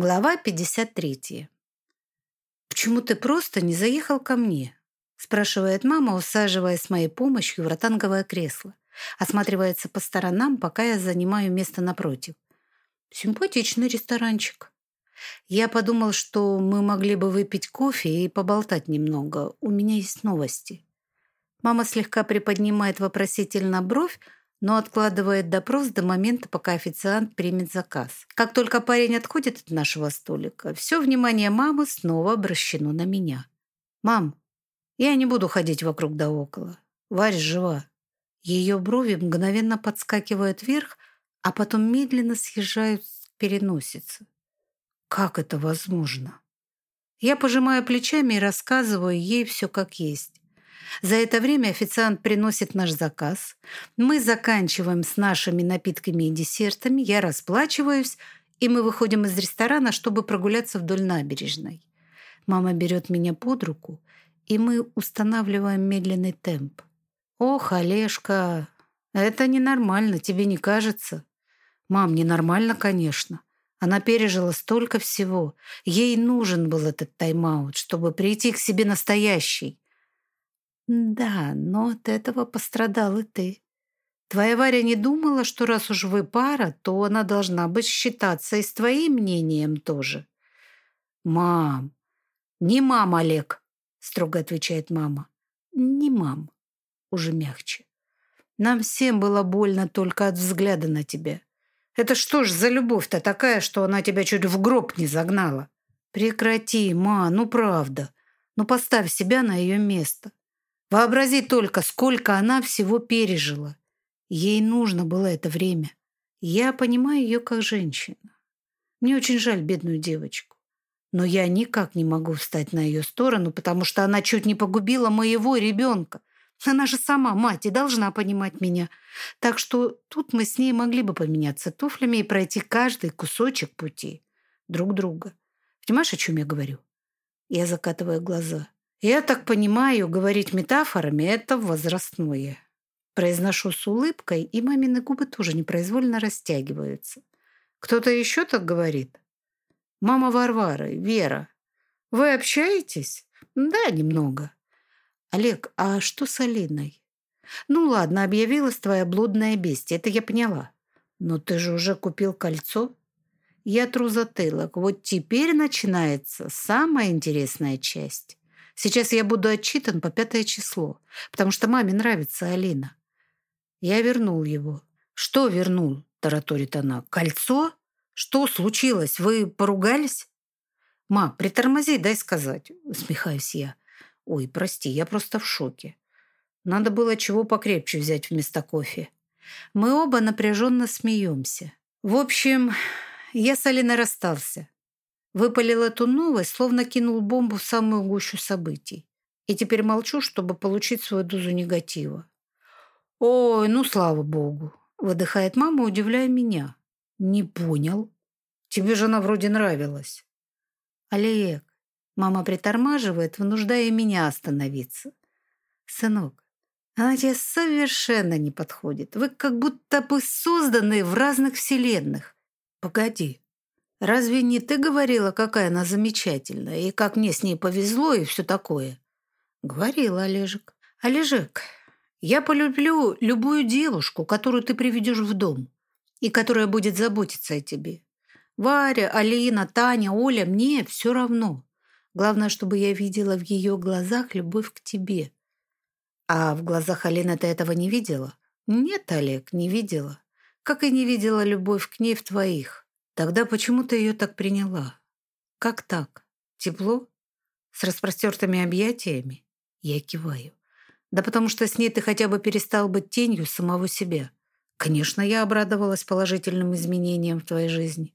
Глава 53. «Почему ты просто не заехал ко мне?» спрашивает мама, усаживаясь с моей помощью в ротанговое кресло. Осматривается по сторонам, пока я занимаю место напротив. Симпатичный ресторанчик. Я подумал, что мы могли бы выпить кофе и поболтать немного. У меня есть новости. Мама слегка приподнимает вопросительно бровь, но откладывает допрос до момента, пока официант примет заказ. Как только парень отходит от нашего столика, все внимание мамы снова обращено на меня. «Мам, я не буду ходить вокруг да около. Варя жива». Ее брови мгновенно подскакивают вверх, а потом медленно съезжают с переносицы. Как это возможно? Я пожимаю плечами и рассказываю ей все как есть. За это время официант приносит наш заказ. Мы заканчиваем с нашими напитками и десертами. Я расплачиваюсь, и мы выходим из ресторана, чтобы прогуляться вдоль набережной. Мама берет меня под руку, и мы устанавливаем медленный темп. «Ох, Олежка, это ненормально, тебе не кажется?» «Мам, ненормально, конечно. Она пережила столько всего. Ей нужен был этот тайм-аут, чтобы прийти к себе настоящей. «Да, но от этого пострадал и ты. Твоя Варя не думала, что раз уж вы пара, то она должна быть считаться и с твоим мнением тоже». «Мам!» «Не мам, Олег!» — строго отвечает мама. «Не мам!» — уже мягче. «Нам всем было больно только от взгляда на тебя. Это что ж за любовь-то такая, что она тебя чуть в гроб не загнала?» «Прекрати, ма, ну правда. Ну поставь себя на ее место. Вообрази только, сколько она всего пережила. Ей нужно было это время. Я понимаю ее как женщина. Мне очень жаль бедную девочку. Но я никак не могу встать на ее сторону, потому что она чуть не погубила моего ребенка. Она же сама мать и должна понимать меня. Так что тут мы с ней могли бы поменяться туфлями и пройти каждый кусочек пути друг друга. Понимаешь, о чем я говорю? Я закатываю глаза. Я так понимаю, говорить метафорами – это возрастное. Произношу с улыбкой, и мамины губы тоже непроизвольно растягиваются. Кто-то еще так говорит? Мама Варвары, Вера. Вы общаетесь? Да, немного. Олег, а что с Алиной? Ну ладно, объявилась твоя блудная бестия, это я поняла. Но ты же уже купил кольцо? Я тру затылок. Вот теперь начинается самая интересная часть. Сейчас я буду отчитан по пятое число, потому что маме нравится Алина. Я вернул его. Что вернул? Тараторит она. Кольцо? Что случилось? Вы поругались? Ма, притормози, дай сказать. Усмехаюсь я. Ой, прости, я просто в шоке. Надо было чего покрепче взять вместо кофе. Мы оба напряженно смеемся. В общем, я с Алиной расстался. Выпалил эту новость, словно кинул бомбу в самую гущу событий. И теперь молчу, чтобы получить свою дозу негатива. «Ой, ну, слава богу!» — выдыхает мама, удивляя меня. «Не понял. Тебе же она вроде нравилась». «Олег!» — мама притормаживает, вынуждая меня остановиться. «Сынок, она тебе совершенно не подходит. Вы как будто бы созданы в разных вселенных. Погоди, Разве не ты говорила, какая она замечательная, и как мне с ней повезло, и все такое?» Говорила Олежек. «Олежек, я полюблю любую девушку, которую ты приведешь в дом, и которая будет заботиться о тебе. Варя, Алина, Таня, Оля, мне все равно. Главное, чтобы я видела в ее глазах любовь к тебе. А в глазах Алины ты этого не видела? Нет, Олег, не видела. Как и не видела любовь к ней в твоих. Тогда почему ты ее так приняла? Как так? Тепло? С распростертыми объятиями? Я киваю. Да потому что с ней ты хотя бы перестал быть тенью самого себя. Конечно, я обрадовалась положительным изменениям в твоей жизни.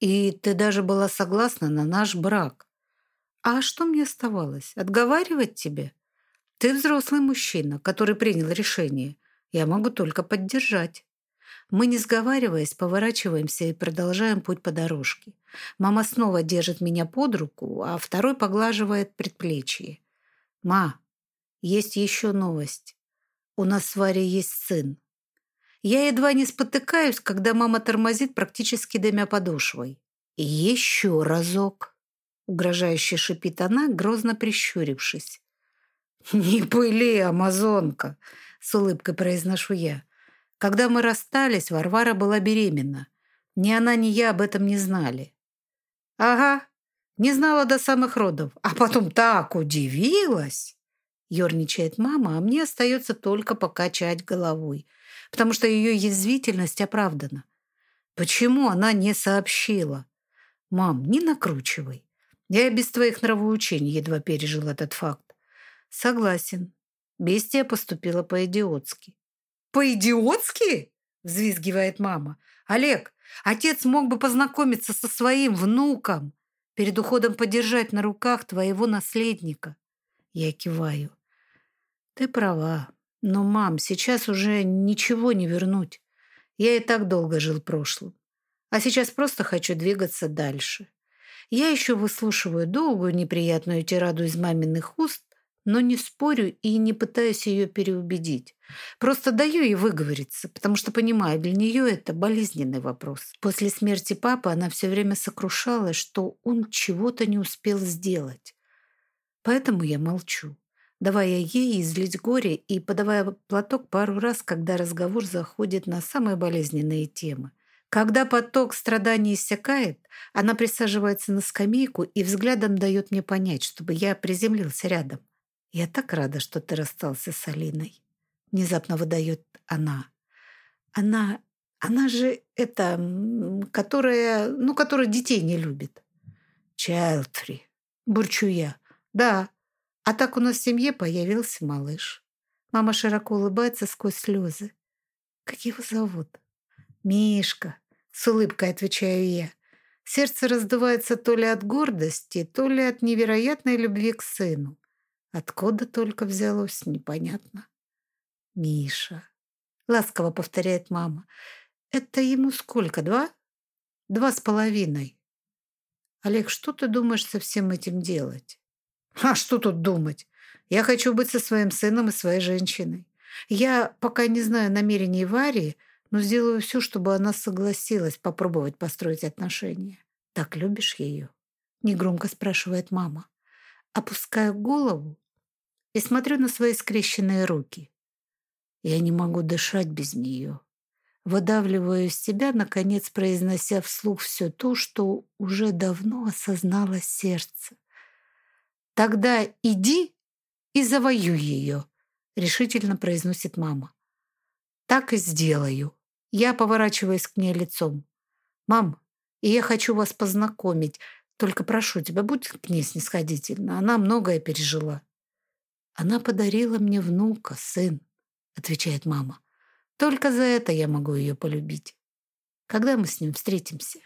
И ты даже была согласна на наш брак. А что мне оставалось? Отговаривать тебе? Ты взрослый мужчина, который принял решение. Я могу только поддержать. Мы, не сговариваясь, поворачиваемся и продолжаем путь по дорожке. Мама снова держит меня под руку, а второй поглаживает предплечье. «Ма, есть еще новость. У нас с Варей есть сын. Я едва не спотыкаюсь, когда мама тормозит практически дымя подошвой. еще разок!» Угрожающе шипит она, грозно прищурившись. «Не пыли, амазонка!» — с улыбкой произношу я. Когда мы расстались, Варвара была беременна. Ни она, ни я об этом не знали. «Ага, не знала до самых родов, а потом так удивилась!» Ёрничает мама, а мне остается только покачать головой, потому что ее язвительность оправдана. Почему она не сообщила? Мам, не накручивай. Я без твоих нравоучений едва пережил этот факт. Согласен. Бестия поступила по-идиотски. «По-идиотски?» – взвизгивает мама. «Олег, отец мог бы познакомиться со своим внуком, перед уходом подержать на руках твоего наследника». Я киваю. «Ты права. Но, мам, сейчас уже ничего не вернуть. Я и так долго жил прошлым. А сейчас просто хочу двигаться дальше. Я еще выслушиваю долгую неприятную тираду из маминых уст, но не спорю и не пытаюсь ее переубедить. Просто даю ей выговориться, потому что понимаю, для нее это болезненный вопрос. После смерти папы она все время сокрушалась, что он чего-то не успел сделать. Поэтому я молчу, давая ей излить горе и подавая платок пару раз, когда разговор заходит на самые болезненные темы. Когда поток страданий иссякает, она присаживается на скамейку и взглядом дает мне понять, чтобы я приземлился рядом. «Я так рада, что ты расстался с Алиной», — внезапно выдает она. «Она... она же это... которая... ну, которая детей не любит». «Чайлдфри», — бурчу я. «Да, а так у нас в семье появился малыш». Мама широко улыбается сквозь слезы. «Как его зовут?» «Мишка», — с улыбкой отвечаю я. Сердце раздувается то ли от гордости, то ли от невероятной любви к сыну. Откуда только взялось, непонятно. «Миша», — ласково повторяет мама. «Это ему сколько, два?» «Два с половиной». «Олег, что ты думаешь со всем этим делать?» «А что тут думать? Я хочу быть со своим сыном и своей женщиной. Я пока не знаю намерений Варии, но сделаю все, чтобы она согласилась попробовать построить отношения. Так любишь ее? Негромко спрашивает мама. Опускаю голову и смотрю на свои скрещенные руки. Я не могу дышать без нее. Выдавливаю из себя, наконец произнося вслух все то, что уже давно осознало сердце. «Тогда иди и завоюй ее», — решительно произносит мама. «Так и сделаю», я поворачиваюсь к ней лицом. «Мам, я хочу вас познакомить. Только прошу тебя, будь к ней снисходительна. Она многое пережила». «Она подарила мне внука, сын», — отвечает мама. «Только за это я могу ее полюбить. Когда мы с ним встретимся?»